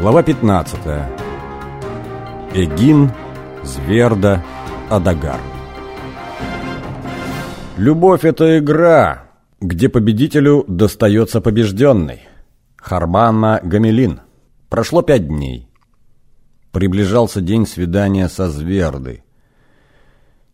Глава 15. Эгин, Зверда, Адагар. Любовь – это игра, где победителю достается побежденный. Харбана Гамелин. Прошло пять дней. Приближался день свидания со Звердой.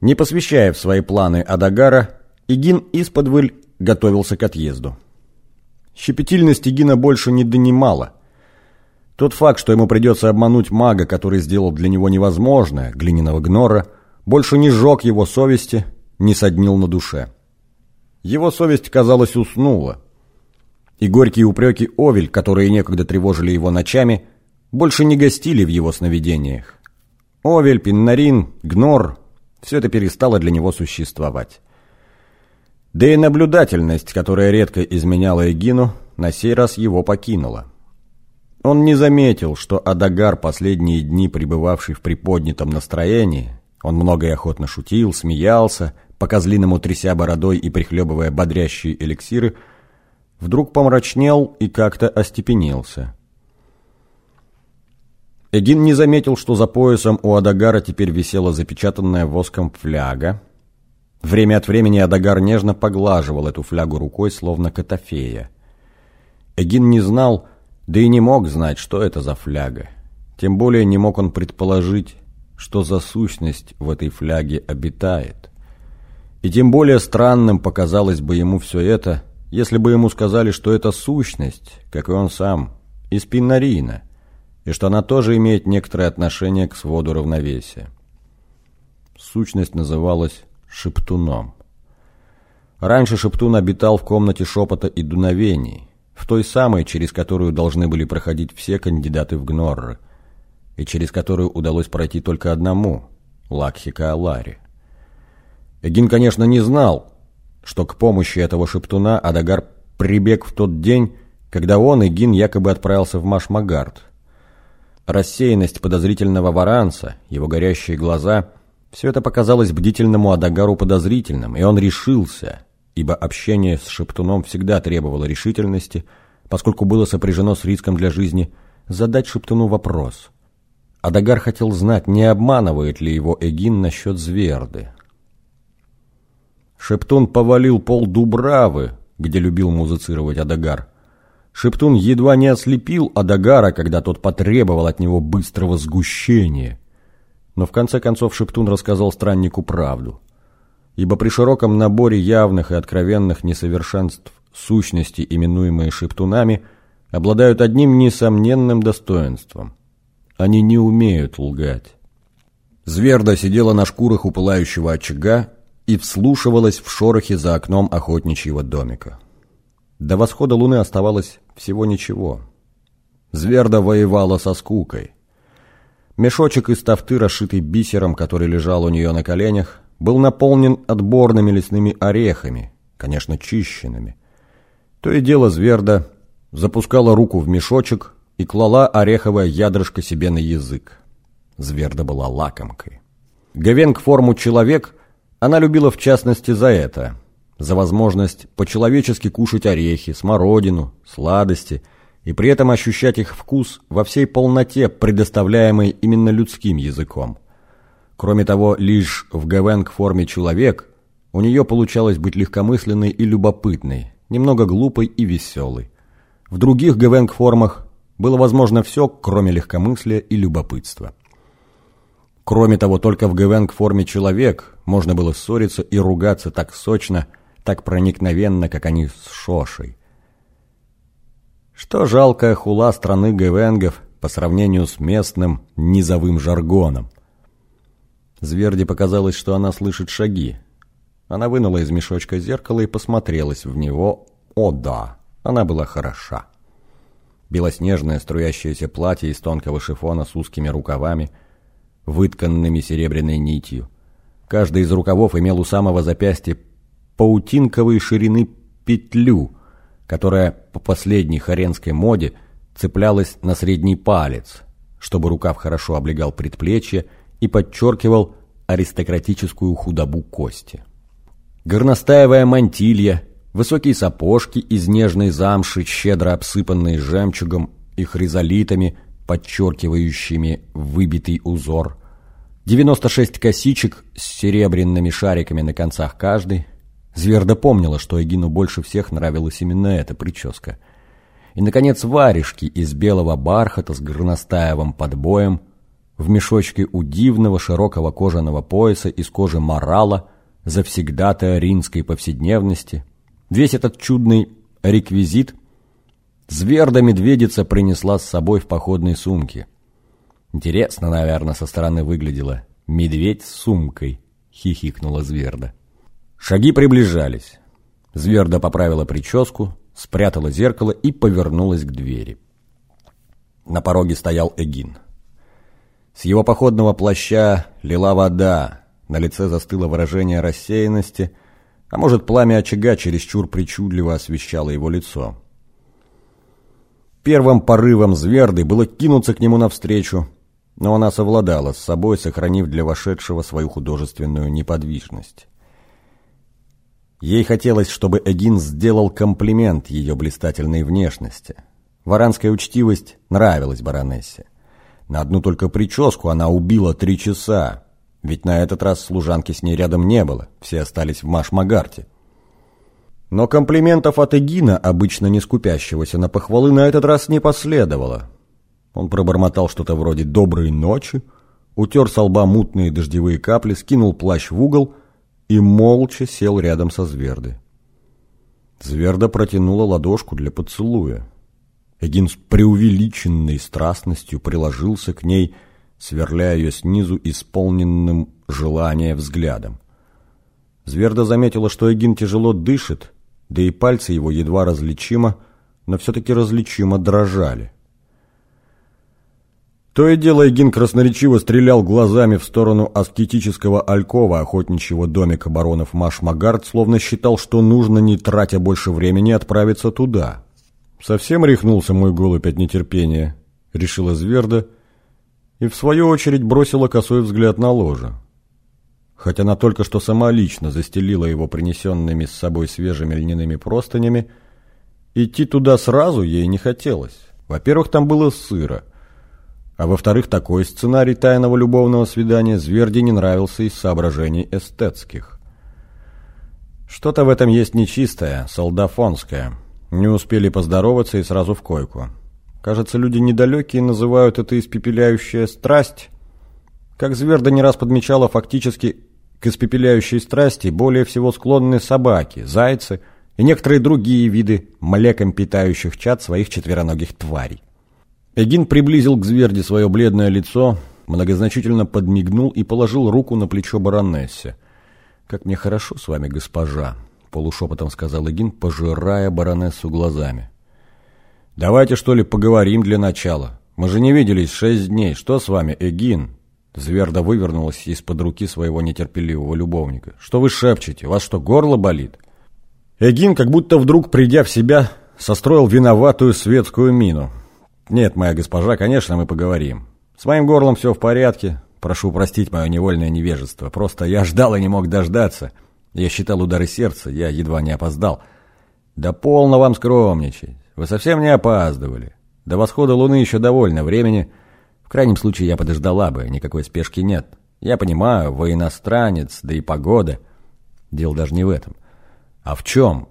Не посвящая в свои планы Адагара, Игин исподвыль готовился к отъезду. Щепетильность Игина больше не донимала – тот факт, что ему придется обмануть мага, который сделал для него невозможное, глиняного гнора, больше не сжег его совести, не соднил на душе. Его совесть, казалось, уснула. И горькие упреки Овель, которые некогда тревожили его ночами, больше не гостили в его сновидениях. Овель, Пиннарин, Гнор – все это перестало для него существовать. Да и наблюдательность, которая редко изменяла Эгину, на сей раз его покинула. Он не заметил, что Адагар, последние дни пребывавший в приподнятом настроении, он много и охотно шутил, смеялся, по-козлиному тряся бородой и прихлебывая бодрящие эликсиры, вдруг помрачнел и как-то остепенился. Эгин не заметил, что за поясом у Адагара теперь висела запечатанная воском фляга. Время от времени Адагар нежно поглаживал эту флягу рукой, словно котофея. Эгин не знал, да и не мог знать, что это за фляга. Тем более не мог он предположить, что за сущность в этой фляге обитает. И тем более странным показалось бы ему все это, если бы ему сказали, что это сущность, как и он сам, из пиннарина, и что она тоже имеет некоторое отношение к своду равновесия. Сущность называлась Шептуном. Раньше Шептун обитал в комнате шепота и дуновений, в той самой, через которую должны были проходить все кандидаты в Гнорры, и через которую удалось пройти только одному – Лакхика Алари. Эгин, конечно, не знал, что к помощи этого шептуна Адагар прибег в тот день, когда он, Эгин, якобы отправился в Машмагард. Рассеянность подозрительного варанца, его горящие глаза – все это показалось бдительному Адагару подозрительным, и он решился – ибо общение с Шептуном всегда требовало решительности, поскольку было сопряжено с риском для жизни, задать Шептуну вопрос. Адагар хотел знать, не обманывает ли его Эгин насчет Зверды. Шептун повалил пол Дубравы, где любил музицировать Адагар. Шептун едва не ослепил Адагара, когда тот потребовал от него быстрого сгущения. Но в конце концов Шептун рассказал страннику правду – ибо при широком наборе явных и откровенных несовершенств сущности, именуемые шептунами, обладают одним несомненным достоинством. Они не умеют лгать. Зверда сидела на шкурах у пылающего очага и вслушивалась в шорохи за окном охотничьего домика. До восхода луны оставалось всего ничего. Зверда воевала со скукой. Мешочек из тафты, расшитый бисером, который лежал у нее на коленях, был наполнен отборными лесными орехами, конечно, чищенными. То и дело Зверда запускала руку в мешочек и клала ореховое ядрышко себе на язык. Зверда была лакомкой. Гавенг форму «человек» она любила в частности за это, за возможность по-человечески кушать орехи, смородину, сладости и при этом ощущать их вкус во всей полноте, предоставляемой именно людским языком. Кроме того, лишь в ГВН-форме «человек» у нее получалось быть легкомысленной и любопытной, немного глупой и веселой. В других ГВН-формах было возможно все, кроме легкомыслия и любопытства. Кроме того, только в ГВН-форме «человек» можно было ссориться и ругаться так сочно, так проникновенно, как они с Шошей. Что жалкая хула страны ГВНгов по сравнению с местным низовым жаргоном – Зверде показалось, что она слышит шаги. Она вынула из мешочка зеркало и посмотрелась в него. О да, она была хороша. Белоснежное струящееся платье из тонкого шифона с узкими рукавами, вытканными серебряной нитью. Каждый из рукавов имел у самого запястья паутинковой ширины петлю, которая по последней хоренской моде цеплялась на средний палец, чтобы рукав хорошо облегал предплечье и подчеркивал аристократическую худобу кости. Горностаевая мантилья, высокие сапожки из нежной замши, щедро обсыпанные жемчугом и хризолитами, подчеркивающими выбитый узор, 96 косичек с серебряными шариками на концах каждой. Зверда помнила, что Эгину больше всех нравилась именно эта прическа. И, наконец, варежки из белого бархата с горностаевым подбоем, в мешочке у дивного широкого кожаного пояса из кожи морала, завсегдатая ринской повседневности. Весь этот чудный реквизит Зверда-медведица принесла с собой в походной сумке. Интересно, наверное, со стороны выглядело. Медведь с сумкой, хихикнула Зверда. Шаги приближались. Зверда поправила прическу, спрятала зеркало и повернулась к двери. На пороге стоял Эгин. С его походного плаща лила вода, на лице застыло выражение рассеянности, а может, пламя очага чересчур причудливо освещало его лицо. Первым порывом Зверды было кинуться к нему навстречу, но она совладала с собой, сохранив для вошедшего свою художественную неподвижность. Ей хотелось, чтобы Эгин сделал комплимент ее блистательной внешности. Варанская учтивость нравилась баронессе. На одну только прическу она убила три часа, ведь на этот раз служанки с ней рядом не было, все остались в Маш-Магарте. Но комплиментов от Эгина, обычно не скупящегося на похвалы, на этот раз не последовало. Он пробормотал что-то вроде «доброй ночи», утер со лба мутные дождевые капли, скинул плащ в угол и молча сел рядом со Звердой. Зверда протянула ладошку для поцелуя. Эгин с преувеличенной страстностью приложился к ней, сверляя ее снизу исполненным желания взглядом. Зверда заметила, что Эгин тяжело дышит, да и пальцы его едва различимо, но все-таки различимо дрожали. То и дело Эгин красноречиво стрелял глазами в сторону аскетического алькова охотничьего домика баронов Машмагард, словно считал, что нужно, не тратя больше времени, отправиться туда. «Совсем рехнулся мой голубь от нетерпения», — решила Зверда, и в свою очередь бросила косой взгляд на ложе хоть она только что сама лично застелила его принесенными с собой свежими льняными простынями, идти туда сразу ей не хотелось. Во-первых, там было сыро, а во-вторых, такой сценарий тайного любовного свидания Зверди не нравился из соображений эстетских. Что-то в этом есть нечистое, солдафонское. Не успели поздороваться и сразу в койку. Кажется, люди недалекие называют это испепеляющая страсть. Как Зверда не раз подмечала, фактически к испепеляющей страсти более всего склонны собаки, зайцы и некоторые другие виды млеком питающих чад своих четвероногих тварей. Эгин приблизил к Зверде свое бледное лицо, многозначительно подмигнул и положил руку на плечо баронессе. «Как мне хорошо с вами, госпожа», — полушепотом сказал Эгин, пожирая баронессу глазами. «Давайте, что ли, поговорим для начала. Мы же не виделись шесть дней. Что с вами, Эгин?» Зверда вывернулась из-под руки своего нетерпеливого любовника. «Что вы шепчете? У вас что, горло болит?» Эгин, как будто вдруг придя в себя, состроил виноватую светскую мину. «Нет, моя госпожа, конечно, мы поговорим. С моим горлом все в порядке. Прошу простить мое невольное невежество. Просто я ждал и не мог дождаться. Я считал удары сердца, я едва не опоздал. Да полно вам скромничать. Вы совсем не опаздывали. До восхода луны еще довольно времени» крайнем случае я подождала бы, никакой спешки нет. Я понимаю, вы иностранец, да и погода. Дело даже не в этом. А в чем?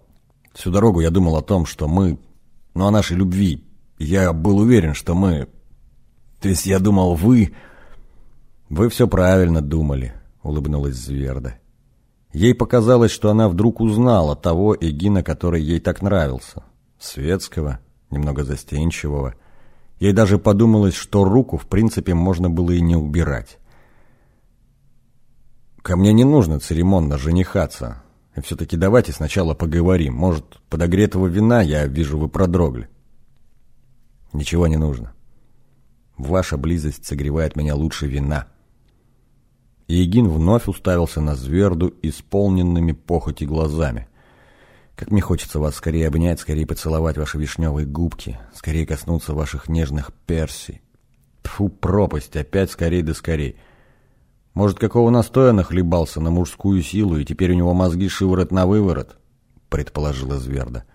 Всю дорогу я думал о том, что мы... Ну, о нашей любви. Я был уверен, что мы... То есть я думал, вы... Вы все правильно думали, улыбнулась Зверда. Ей показалось, что она вдруг узнала того Эгина, который ей так нравился. Светского, немного застенчивого, Ей даже подумалось, что руку, в принципе, можно было и не убирать. «Ко мне не нужно церемонно женихаться. И все-таки давайте сначала поговорим. Может, подогретого вина, я вижу, вы продрогли». «Ничего не нужно. Ваша близость согревает меня лучше вина». Егин вновь уставился на Зверду исполненными похоти глазами. Как мне хочется вас скорее обнять, скорее поцеловать ваши вишневые губки, скорее коснуться ваших нежных персий. Тфу, пропасть, опять скорей да скорей. Может, какого настоя нахлебался на мужскую силу, и теперь у него мозги шиворот на выворот, предположила Зверда. —